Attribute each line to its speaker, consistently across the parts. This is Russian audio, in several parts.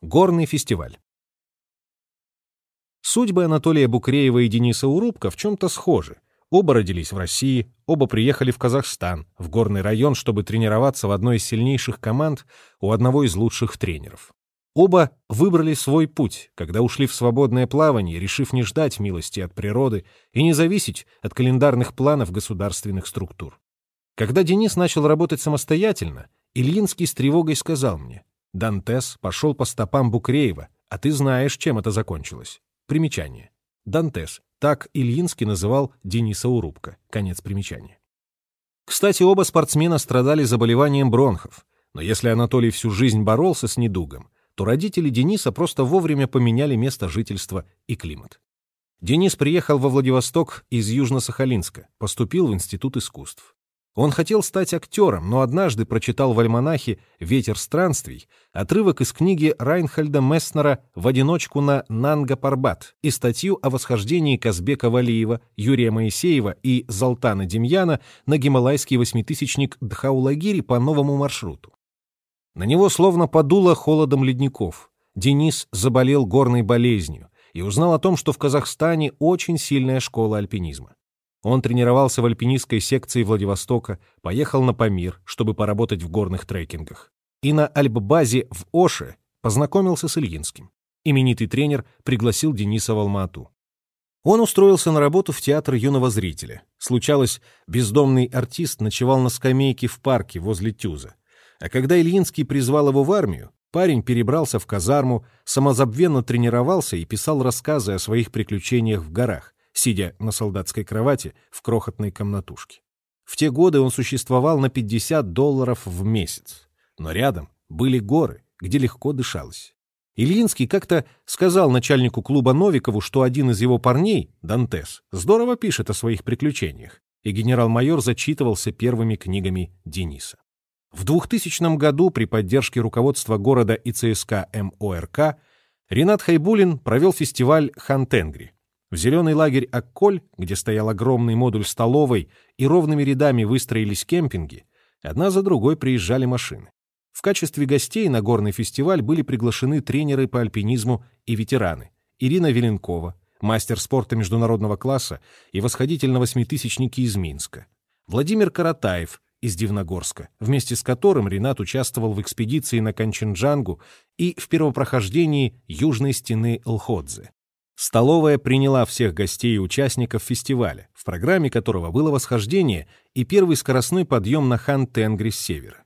Speaker 1: Горный фестиваль. Судьбы Анатолия Букреева и Дениса Урубка в чем-то схожи. Оба родились в России, оба приехали в Казахстан, в горный район, чтобы тренироваться в одной из сильнейших команд у одного из лучших тренеров. Оба выбрали свой путь, когда ушли в свободное плавание, решив не ждать милости от природы и не зависеть от календарных планов государственных структур. Когда Денис начал работать самостоятельно, Ильинский с тревогой сказал мне, «Дантес пошел по стопам Букреева, а ты знаешь, чем это закончилось». Примечание. Дантес. Так Ильинский называл Дениса Урубка. Конец примечания. Кстати, оба спортсмена страдали заболеванием бронхов, но если Анатолий всю жизнь боролся с недугом, то родители Дениса просто вовремя поменяли место жительства и климат. Денис приехал во Владивосток из Южно-Сахалинска, поступил в Институт искусств. Он хотел стать актером, но однажды прочитал в альманахе «Ветер странствий» отрывок из книги Райнхальда Месснера «В одиночку на Нанга-Парбат» и статью о восхождении Казбека Валиева, Юрия Моисеева и Залтана Демьяна на гималайский восьмитысячник Дхаулагири по новому маршруту. На него словно подуло холодом ледников. Денис заболел горной болезнью и узнал о том, что в Казахстане очень сильная школа альпинизма. Он тренировался в альпинистской секции Владивостока, поехал на Памир, чтобы поработать в горных трекингах. И на альб-базе в Оше познакомился с Ильинским. Именитый тренер пригласил Дениса в Алмату. Он устроился на работу в театр юного зрителя. Случалось, бездомный артист ночевал на скамейке в парке возле Тюза. А когда Ильинский призвал его в армию, парень перебрался в казарму, самозабвенно тренировался и писал рассказы о своих приключениях в горах, сидя на солдатской кровати в крохотной комнатушке. В те годы он существовал на 50 долларов в месяц. Но рядом были горы, где легко дышалось. Ильинский как-то сказал начальнику клуба Новикову, что один из его парней, Дантес, здорово пишет о своих приключениях, и генерал-майор зачитывался первыми книгами Дениса. В 2000 году при поддержке руководства города и ЦСК МОРК Ренат Хайбулин провел фестиваль «Хантенгри», в зеленый лагерь Акколь, где стоял огромный модуль столовой и ровными рядами выстроились кемпинги, одна за другой приезжали машины. В качестве гостей на горный фестиваль были приглашены тренеры по альпинизму и ветераны Ирина Веленкова, мастер спорта международного класса и восходитель на восьмитысячники из Минска, Владимир Каратаев из Дивногорска, вместе с которым Ренат участвовал в экспедиции на Канченджангу и в первопрохождении южной стены Лходзе. Столовая приняла всех гостей и участников фестиваля, в программе которого было восхождение и первый скоростной подъем на хан Тенгри с севера.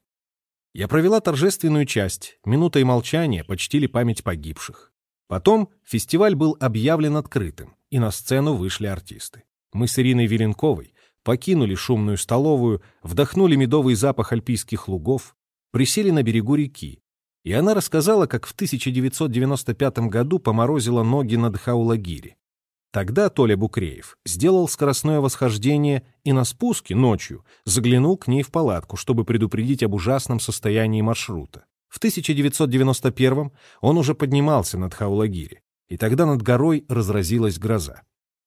Speaker 1: Я провела торжественную часть, минутой молчания почтили память погибших. Потом фестиваль был объявлен открытым, и на сцену вышли артисты. Мы с Ириной Веленковой покинули шумную столовую, вдохнули медовый запах альпийских лугов, присели на берегу реки, и она рассказала, как в 1995 году поморозила ноги на Дхаулагире. Тогда Толя Букреев сделал скоростное восхождение и на спуске ночью заглянул к ней в палатку, чтобы предупредить об ужасном состоянии маршрута. В 1991 он уже поднимался над Хаулагири, и тогда над горой разразилась гроза.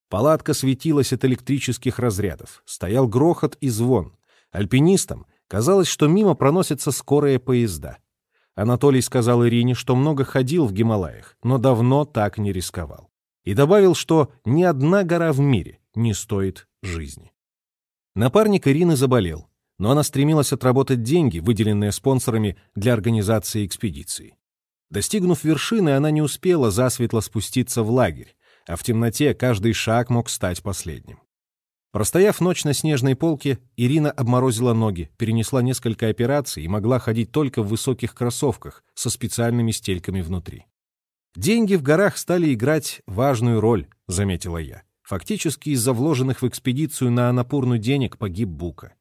Speaker 1: Палатка светилась от электрических разрядов, стоял грохот и звон. Альпинистам казалось, что мимо проносятся скорые поезда. Анатолий сказал Ирине, что много ходил в Гималаях, но давно так не рисковал. И добавил, что ни одна гора в мире не стоит жизни. Напарник Ирины заболел, но она стремилась отработать деньги, выделенные спонсорами для организации экспедиции. Достигнув вершины, она не успела засветло спуститься в лагерь, а в темноте каждый шаг мог стать последним. Простояв ночь на снежной полке, Ирина обморозила ноги, перенесла несколько операций и могла ходить только в высоких кроссовках со специальными стельками внутри. «Деньги в горах стали играть важную роль», — заметила я. Фактически из-за вложенных в экспедицию на Анапурну денег погиб Бука.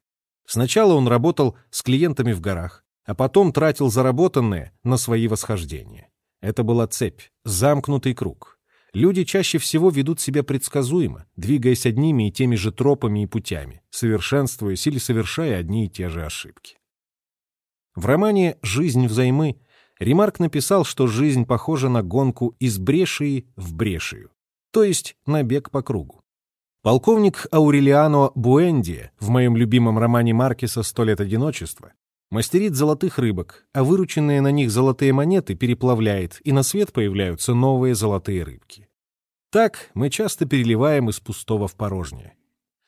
Speaker 1: Сначала он работал с клиентами в горах, а потом тратил заработанное на свои восхождения. Это была цепь, замкнутый круг. Люди чаще всего ведут себя предсказуемо, двигаясь одними и теми же тропами и путями, совершенствуясь или совершая одни и те же ошибки. В романе «Жизнь взаймы» Ремарк написал, что жизнь похожа на гонку из брешии в брешию, то есть на бег по кругу. Полковник Аурелиано Буэндия в моем любимом романе Маркеса «Сто лет одиночества» Мастерит золотых рыбок, а вырученные на них золотые монеты переплавляет, и на свет появляются новые золотые рыбки. Так мы часто переливаем из пустого в порожнее.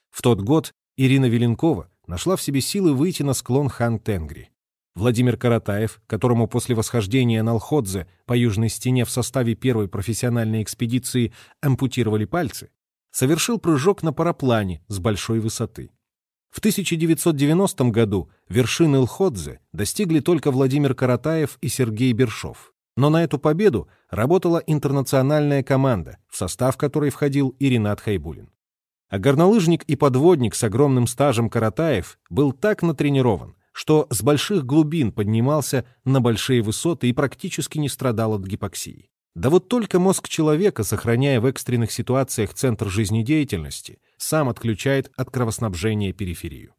Speaker 1: В тот год Ирина Веленкова нашла в себе силы выйти на склон Хан-Тенгри. Владимир Каратаев, которому после восхождения на Алходзе по южной стене в составе первой профессиональной экспедиции ампутировали пальцы, совершил прыжок на параплане с большой высоты. В 1990 году вершины Лходзе достигли только Владимир Каратаев и Сергей Бершов. Но на эту победу работала интернациональная команда, в состав которой входил и Ренат Хайбулин. А горнолыжник и подводник с огромным стажем Каратаев был так натренирован, что с больших глубин поднимался на большие высоты и практически не страдал от гипоксии. Да вот только мозг человека, сохраняя в экстренных ситуациях центр жизнедеятельности, сам отключает от кровоснабжения периферию.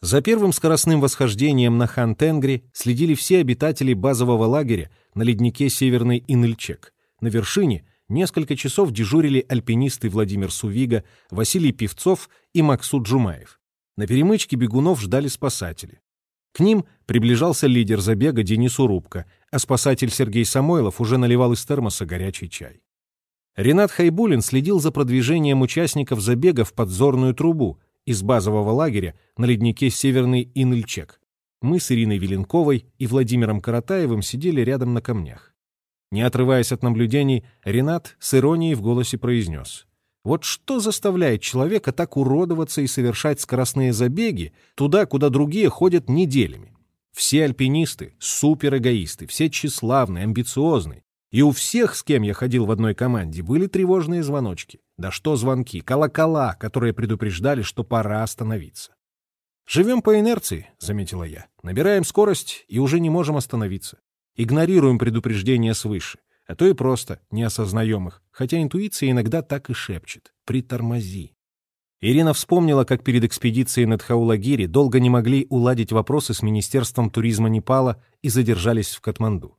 Speaker 1: За первым скоростным восхождением на Хан-Тенгри следили все обитатели базового лагеря на леднике Северный Инельчек. На вершине несколько часов дежурили альпинисты Владимир Сувига, Василий Певцов и Максут Джумаев. На перемычке бегунов ждали спасатели. К ним приближался лидер забега Денис Урубко, а спасатель Сергей Самойлов уже наливал из термоса горячий чай. Ренат Хайбулин следил за продвижением участников забега в подзорную трубу из базового лагеря на леднике Северный Инельчек. Мы с Ириной Веленковой и Владимиром Каратаевым сидели рядом на камнях. Не отрываясь от наблюдений, Ренат с иронией в голосе произнес. Вот что заставляет человека так уродоваться и совершать скоростные забеги туда, куда другие ходят неделями? Все альпинисты — суперэгоисты, все тщеславные, амбициозные. И у всех, с кем я ходил в одной команде, были тревожные звоночки. Да что звонки, колокола, которые предупреждали, что пора остановиться. «Живем по инерции», — заметила я. «Набираем скорость и уже не можем остановиться. Игнорируем предупреждения свыше, а то и просто не осознаем их, хотя интуиция иногда так и шепчет. Притормози». Ирина вспомнила, как перед экспедицией на Тхаулагири долго не могли уладить вопросы с Министерством туризма Непала и задержались в Катманду.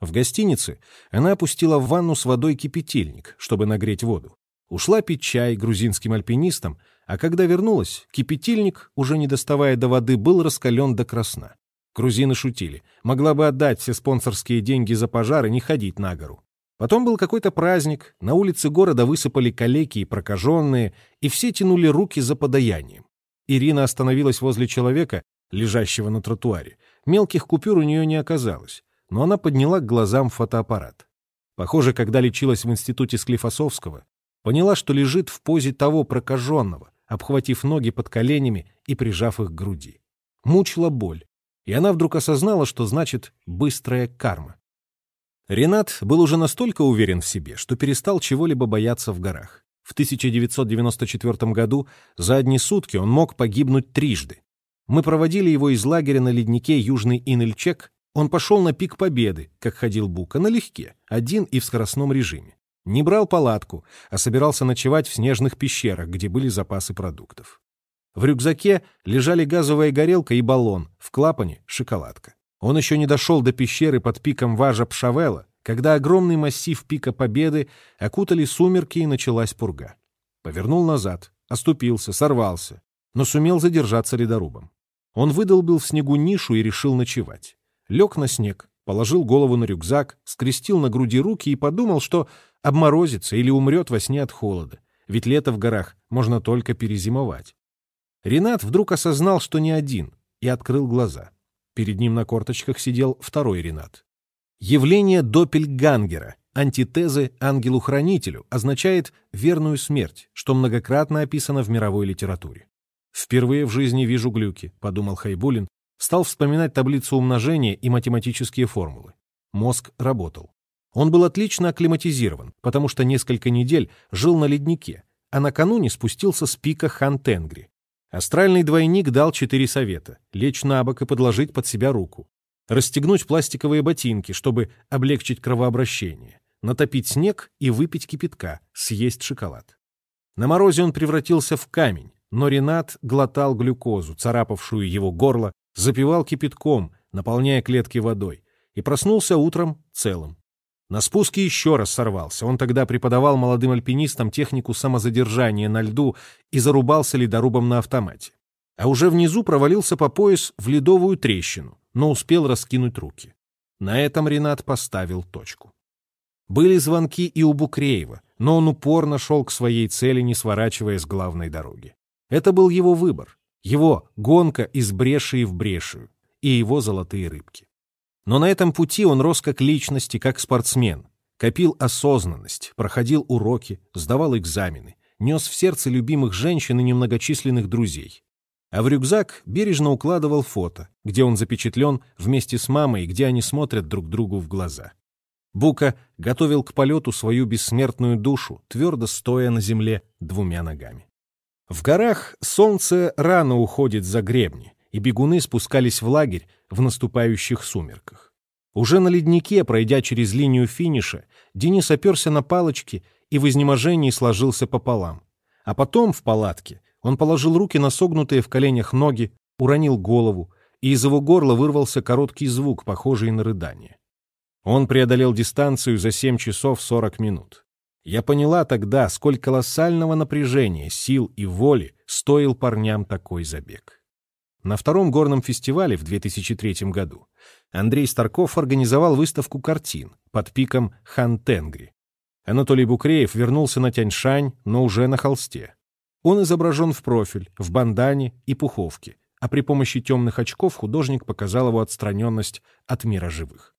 Speaker 1: В гостинице она опустила в ванну с водой кипятильник, чтобы нагреть воду. Ушла пить чай грузинским альпинистам, а когда вернулась, кипятильник, уже не доставая до воды, был раскален до красна. Грузины шутили. Могла бы отдать все спонсорские деньги за пожар и не ходить на гору. Потом был какой-то праздник, на улице города высыпали калеки и прокаженные, и все тянули руки за подаянием. Ирина остановилась возле человека, лежащего на тротуаре. Мелких купюр у нее не оказалось, но она подняла к глазам фотоаппарат. Похоже, когда лечилась в институте Склифосовского, поняла, что лежит в позе того прокаженного, обхватив ноги под коленями и прижав их к груди. Мучила боль, и она вдруг осознала, что значит «быстрая карма». Ренат был уже настолько уверен в себе, что перестал чего-либо бояться в горах. В 1994 году за одни сутки он мог погибнуть трижды. Мы проводили его из лагеря на леднике Южный Инельчек. Он пошел на пик Победы, как ходил Бука, налегке, один и в скоростном режиме. Не брал палатку, а собирался ночевать в снежных пещерах, где были запасы продуктов. В рюкзаке лежали газовая горелка и баллон, в клапане — шоколадка. Он еще не дошел до пещеры под пиком Важа Пшавела, когда огромный массив пика Победы окутали сумерки и началась пурга. Повернул назад, оступился, сорвался, но сумел задержаться ледорубом. Он выдолбил в снегу нишу и решил ночевать. Лег на снег, положил голову на рюкзак, скрестил на груди руки и подумал, что обморозится или умрет во сне от холода, ведь лето в горах можно только перезимовать. Ренат вдруг осознал, что не один, и открыл глаза. Перед ним на корточках сидел второй Ренат. Явление Доппельгангера, антитезы ангелу-хранителю, означает верную смерть, что многократно описано в мировой литературе. «Впервые в жизни вижу глюки», — подумал Хайбулин, стал вспоминать таблицу умножения и математические формулы. Мозг работал. Он был отлично акклиматизирован, потому что несколько недель жил на леднике, а накануне спустился с пика Хан-Тенгри. Астральный двойник дал четыре совета — лечь на бок и подложить под себя руку. Расстегнуть пластиковые ботинки, чтобы облегчить кровообращение. Натопить снег и выпить кипятка, съесть шоколад. На морозе он превратился в камень, но Ренат глотал глюкозу, царапавшую его горло, запивал кипятком, наполняя клетки водой, и проснулся утром целым. На спуске еще раз сорвался. Он тогда преподавал молодым альпинистам технику самозадержания на льду и зарубался ледорубом на автомате. а уже внизу провалился по пояс в ледовую трещину, но успел раскинуть руки. На этом Ренат поставил точку. Были звонки и у Букреева, но он упорно шел к своей цели, не сворачивая с главной дороги. Это был его выбор, его гонка из бреши в брешию и его золотые рыбки. Но на этом пути он рос как личность и как спортсмен, копил осознанность, проходил уроки, сдавал экзамены, нес в сердце любимых женщин и немногочисленных друзей. А в рюкзак бережно укладывал фото, где он запечатлен вместе с мамой, где они смотрят друг другу в глаза. Бука готовил к полету свою бессмертную душу, твердо стоя на земле двумя ногами. В горах солнце рано уходит за гребни, и бегуны спускались в лагерь в наступающих сумерках. Уже на леднике, пройдя через линию финиша, Денис оперся на палочки и в изнеможении сложился пополам. А потом в палатке он положил руки на согнутые в коленях ноги, уронил голову, и из его горла вырвался короткий звук, похожий на рыдание. Он преодолел дистанцию за 7 часов 40 минут. Я поняла тогда, сколь колоссального напряжения, сил и воли стоил парням такой забег. На втором горном фестивале в 2003 году Андрей Старков организовал выставку картин под пиком Хан Тенгри. Анатолий Букреев вернулся на Тяньшань, но уже на холсте. Он изображен в профиль, в бандане и пуховке, а при помощи темных очков художник показал его отстраненность от мира живых.